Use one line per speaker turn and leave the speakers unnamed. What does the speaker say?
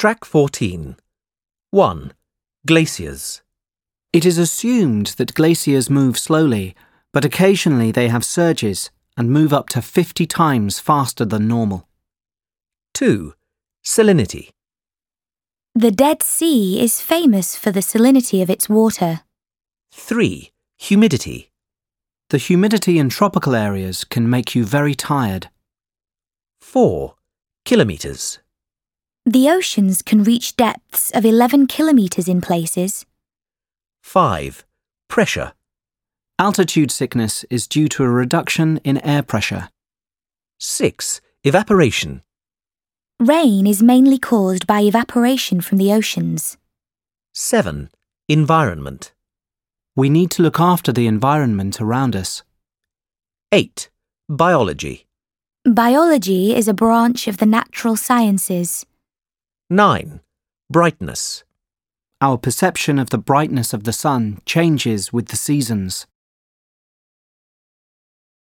Track 14. 1. Glaciers.
It is assumed that glaciers move slowly, but occasionally they have surges and move up to 50 times faster than normal.
2. Salinity.
The Dead Sea is famous for the salinity of its water.
3. Humidity.
The humidity in tropical areas can make you very tired.
4. Kilometers.
The oceans can reach depths of 11 kilometers in places.
5. Pressure.
Altitude sickness is due to a reduction in air pressure.
6. Evaporation.
Rain is mainly caused by evaporation from the oceans.
7. Environment.
We need to look after the environment around us.
8. Biology.
Biology is a branch of the natural sciences.
9. Brightness.
Our perception of the brightness of the sun changes with the seasons.